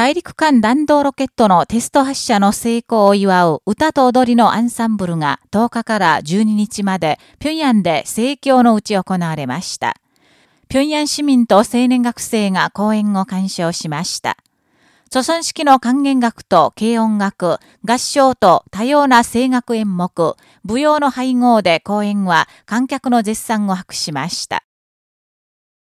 大陸間弾道ロケットのテスト発射の成功を祝う歌と踊りのアンサンブルが10日から12日まで平壌で盛況のうち行われました。平壌市民と青年学生が講演を鑑賞しました。著存式の還元楽と軽音楽、合唱と多様な声楽演目、舞踊の配合で講演は観客の絶賛を博しました。